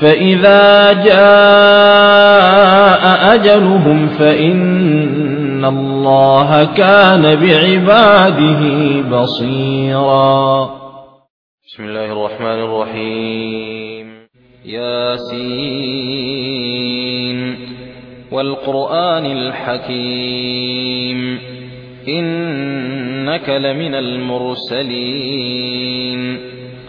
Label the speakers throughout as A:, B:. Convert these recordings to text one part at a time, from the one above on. A: فإذا جاء أجلهم فإن الله كان بعباده بصيرا بسم الله الرحمن الرحيم ياسين والقرآن الحكيم إنك لمن المرسلين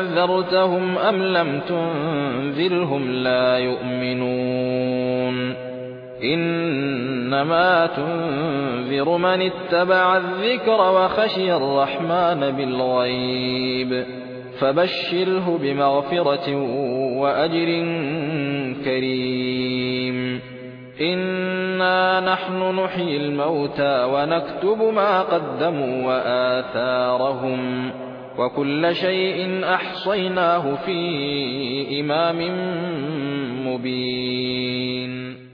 A: أَنذَرْتَهُمْ أَمْ لَمْ تُنذِرْهُمْ لَا يُؤْمِنُونَ إِنَّمَا تُنذِرُ مَنِ اتَّبَعَ الذِّكْرَ وَخَشِيَ الرَّحْمَنَ بِالْغَيْبِ فَبَشِّرْهُ بِمَغْفِرَةٍ وَأَجْرٍ كَرِيمٍ إِنَّا نَحْنُ نُحْيِي الْمَوْتَى وَنَكْتُبُ مَا قَدَّمُوا وَآثَارَهُمْ وكل شيء أحصيناه في إمام مبين